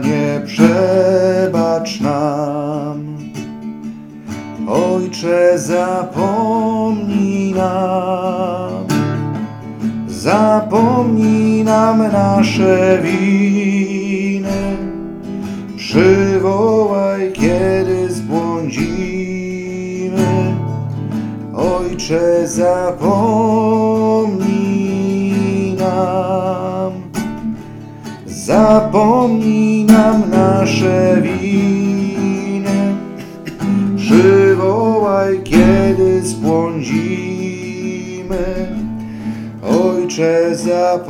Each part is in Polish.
Panie, przebacz nam. Ojcze, zapomnij nam, zapomnij nam nasze winy. Przywołaj, kiedy zbłądzimy. Ojcze, zapomnij Zapomnij nam nasze winy. Przywołaj, kiedy zbłądzimy. Ojcze, zapomnij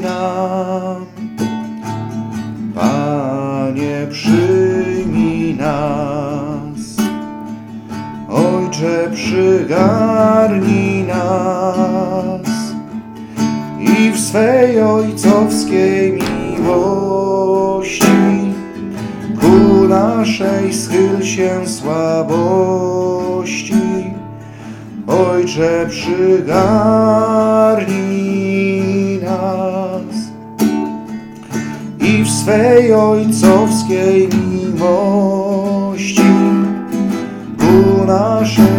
nam. Panie, przyjmij nas. Ojcze, przygarnij nas i w swej ojcowskiej miłości. Ku naszej schyl się słabości. Ojcze, przygarnij nas. I w swej ojcowskiej miłości. Ku naszej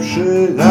przygarnij